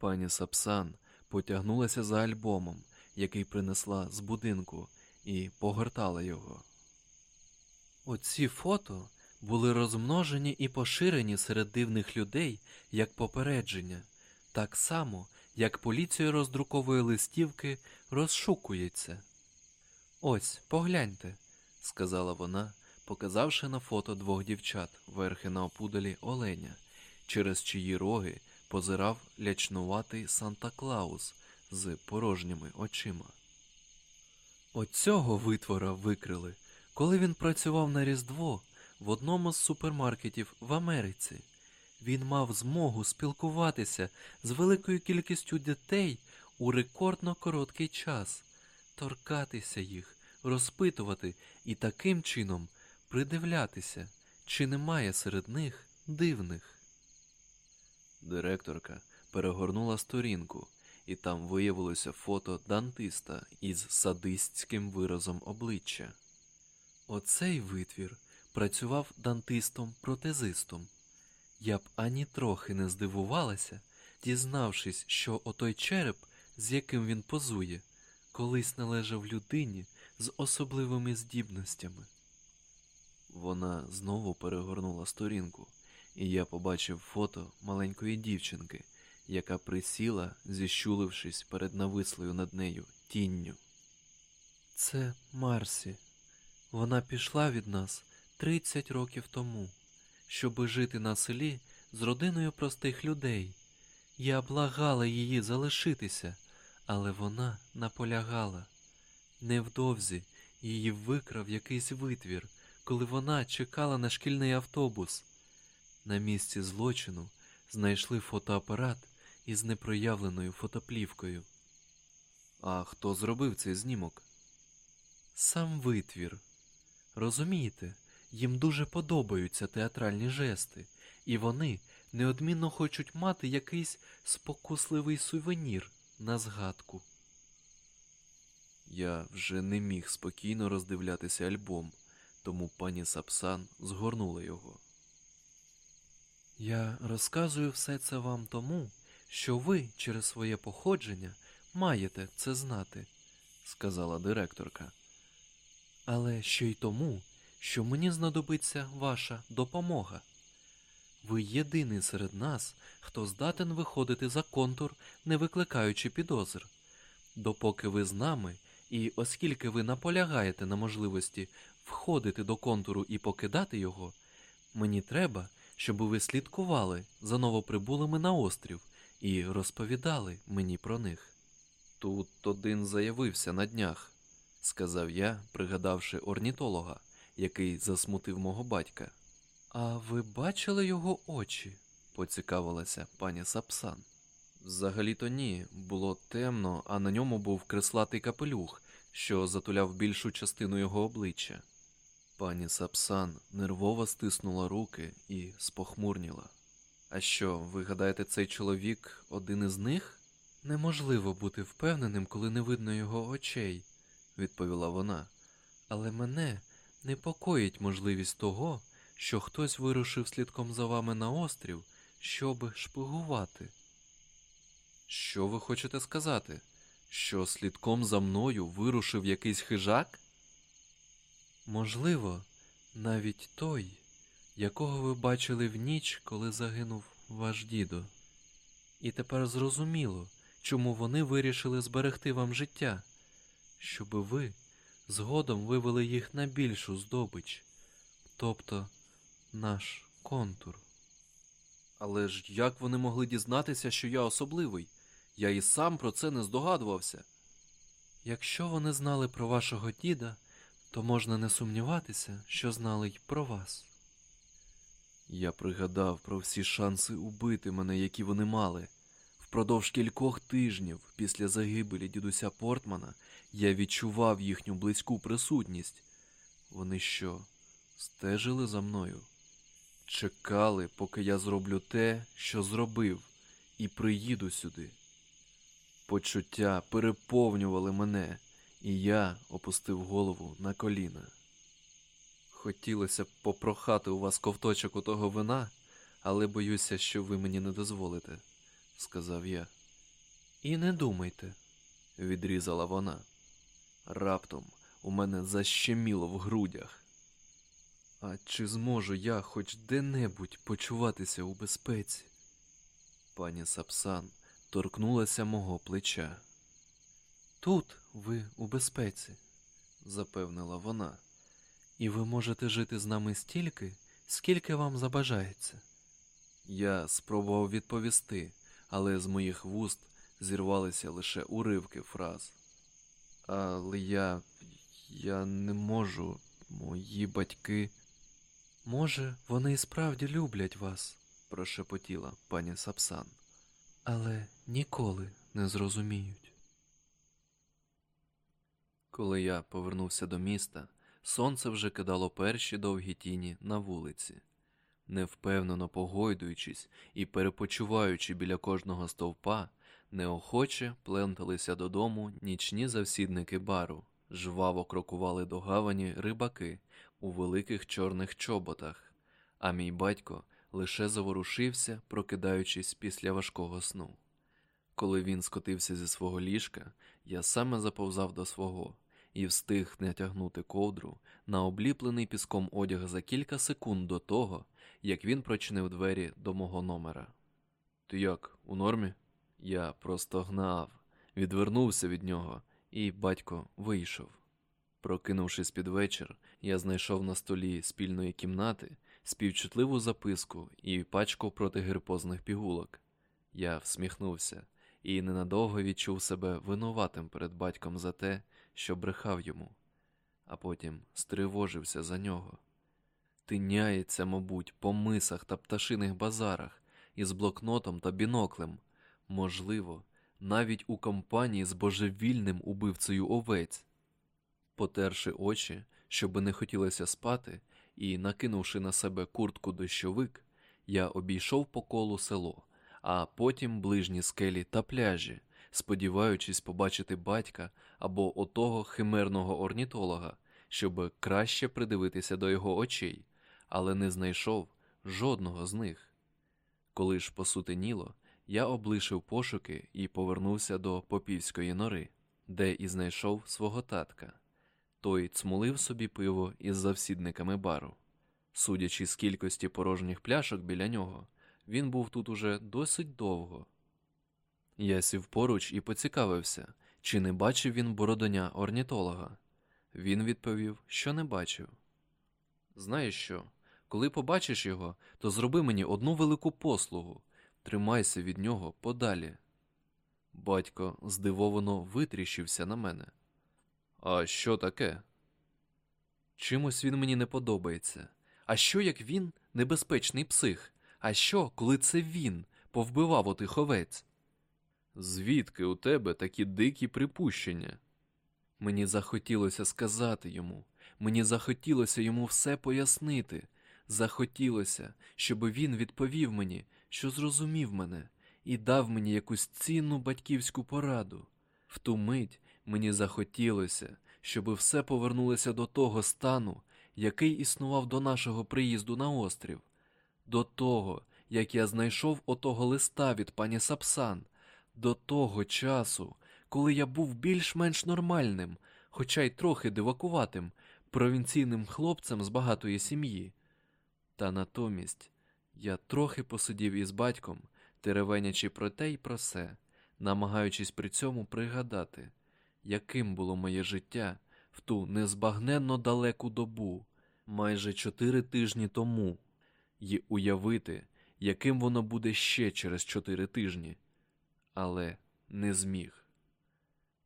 Пані Сапсан потягнулася за альбомом, який принесла з будинку, і погортала його. Оці фото були розмножені і поширені серед дивних людей як попередження, так само, як поліція роздрукової листівки розшукується. Ось, погляньте, сказала вона, показавши на фото двох дівчат, верхи на опудалі оленя, через чиї роги позирав лячнуватий Санта Клаус з порожніми очима. Оцього витвора викрили, коли він працював на Різдво в одному з супермаркетів в Америці. Він мав змогу спілкуватися з великою кількістю дітей у рекордно короткий час, торкатися їх, розпитувати і таким чином придивлятися, чи немає серед них дивних. Директорка перегорнула сторінку, і там виявилося фото дантиста із садистським виразом обличчя. Оцей витвір працював дантистом-протезистом. Я б ані трохи не здивувалася, дізнавшись, що отой череп, з яким він позує, колись належав людині з особливими здібностями. Вона знову перегорнула сторінку, і я побачив фото маленької дівчинки, яка присіла, зіщулившись перед навислою над нею тінню. Це Марсі. Вона пішла від нас 30 років тому, щоби жити на селі з родиною простих людей. Я благала її залишитися, але вона наполягала. Невдовзі її викрав якийсь витвір, коли вона чекала на шкільний автобус. На місці злочину знайшли фотоапарат із непроявленою фотоплівкою. А хто зробив цей знімок? Сам витвір. Розумієте, їм дуже подобаються театральні жести, і вони неодмінно хочуть мати якийсь спокусливий сувенір на згадку. Я вже не міг спокійно роздивлятися альбом, тому пані Сапсан згорнула його. Я розказую все це вам тому, що ви через своє походження маєте це знати, сказала директорка. Але ще й тому, що мені знадобиться ваша допомога. Ви єдиний серед нас, хто здатен виходити за контур, не викликаючи підозр. Допоки ви з нами, і оскільки ви наполягаєте на можливості входити до контуру і покидати його, мені треба, щоб ви слідкували за новоприбулими на острів і розповідали мені про них. Тут один заявився на днях, сказав я, пригадавши орнітолога, який засмутив мого батька. А ви бачили його очі? поцікавилася пані Сапсан. Взагалі-то ні, було темно, а на ньому був креслатий капелюх, що затуляв більшу частину його обличчя. Пані Сапсан нервово стиснула руки і спохмурніла. А що, ви гадаєте, цей чоловік один із них? Неможливо бути впевненим, коли не видно його очей, відповіла вона. Але мене непокоїть можливість того, що хтось вирушив слідком за вами на острів, щоб шпигувати. Що ви хочете сказати? Що слідком за мною вирушив якийсь хижак? Можливо, навіть той, якого ви бачили в ніч, коли загинув ваш дідо. І тепер зрозуміло, чому вони вирішили зберегти вам життя, щоби ви згодом вивели їх на більшу здобич, тобто наш контур. Але ж як вони могли дізнатися, що я особливий? Я і сам про це не здогадувався. Якщо вони знали про вашого діда, то можна не сумніватися, що знали й про вас. Я пригадав про всі шанси убити мене, які вони мали. Впродовж кількох тижнів після загибелі дідуся Портмана я відчував їхню близьку присутність. Вони що, стежили за мною? Чекали, поки я зроблю те, що зробив, і приїду сюди. Почуття переповнювали мене, і я опустив голову на коліна. Хотілося б попрохати у вас ковточок у того вина, але боюся, що ви мені не дозволите, сказав я. І не думайте, відрізала вона. Раптом у мене защеміло в грудях. А чи зможу я хоч де-небудь почуватися у безпеці? Пані Сапсан торкнулася мого плеча. Тут ви у безпеці, запевнила вона, і ви можете жити з нами стільки, скільки вам забажається. Я спробував відповісти, але з моїх вуст зірвалися лише уривки фраз. Але я. я не можу, мої батьки. Може, вони і справді люблять вас, прошепотіла пані Сапсан, але ніколи не зрозуміють. Коли я повернувся до міста, сонце вже кидало перші довгі тіні на вулиці. Невпевнено погойдуючись і перепочиваючи біля кожного стовпа, неохоче пленталися додому нічні завсідники бару, жваво крокували до гавані рибаки у великих чорних чоботах, а мій батько лише заворушився, прокидаючись після важкого сну. Коли він скотився зі свого ліжка, я саме заповзав до свого і встиг натягнути ковдру на обліплений піском одяг за кілька секунд до того, як він прочинив двері до мого номера. Ти як, у нормі? Я просто гнав, відвернувся від нього, і батько вийшов. Прокинувшись під вечір, я знайшов на столі спільної кімнати співчутливу записку і пачку протигерпозних пігулок. Я всміхнувся і ненадовго відчув себе винуватим перед батьком за те, що брехав йому, а потім стривожився за нього. Тиняється, мабуть, по мисах та пташиних базарах із блокнотом та біноклем, можливо, навіть у компанії з божевільним убивцею овець. Потерши очі, щоби не хотілося спати, і накинувши на себе куртку дощовик, я обійшов по колу село, а потім ближні скелі та пляжі, сподіваючись побачити батька або отого химерного орнітолога, щоб краще придивитися до його очей, але не знайшов жодного з них. Коли ж посутеніло, я облишив пошуки і повернувся до попівської нори, де і знайшов свого татка. Той цмулив собі пиво із завсідниками бару. Судячи з кількості порожніх пляшок біля нього, він був тут уже досить довго. Я сів поруч і поцікавився, чи не бачив він бородоня орнітолога. Він відповів, що не бачив. Знаєш що? Коли побачиш його, то зроби мені одну велику послугу тримайся від нього подалі. Батько здивовано витріщився на мене. А що таке? Чимось він мені не подобається. А що як він небезпечний псих? А що, коли це він повбивав отих овець? Звідки у тебе такі дикі припущення? Мені захотілося сказати йому, мені захотілося йому все пояснити. Захотілося, щоб він відповів мені, що зрозумів мене, і дав мені якусь цінну батьківську пораду. В ту мить мені захотілося, щоб все повернулося до того стану, який існував до нашого приїзду на острів, до того, як я знайшов отого листа від пані Сапсан, до того часу, коли я був більш-менш нормальним, хоча й трохи дивакуватим, провінційним хлопцем з багатої сім'ї. Та натомість я трохи посидів із батьком, теревенячи про те й про се, намагаючись при цьому пригадати, яким було моє життя в ту незбагненно далеку добу, майже чотири тижні тому, і уявити, яким воно буде ще через чотири тижні, але не зміг.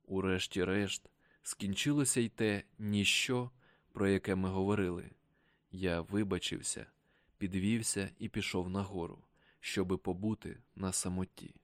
Урешті-решт, скінчилося й те ніщо, про яке ми говорили. Я вибачився підвівся і пішов нагору, щоби побути на самоті.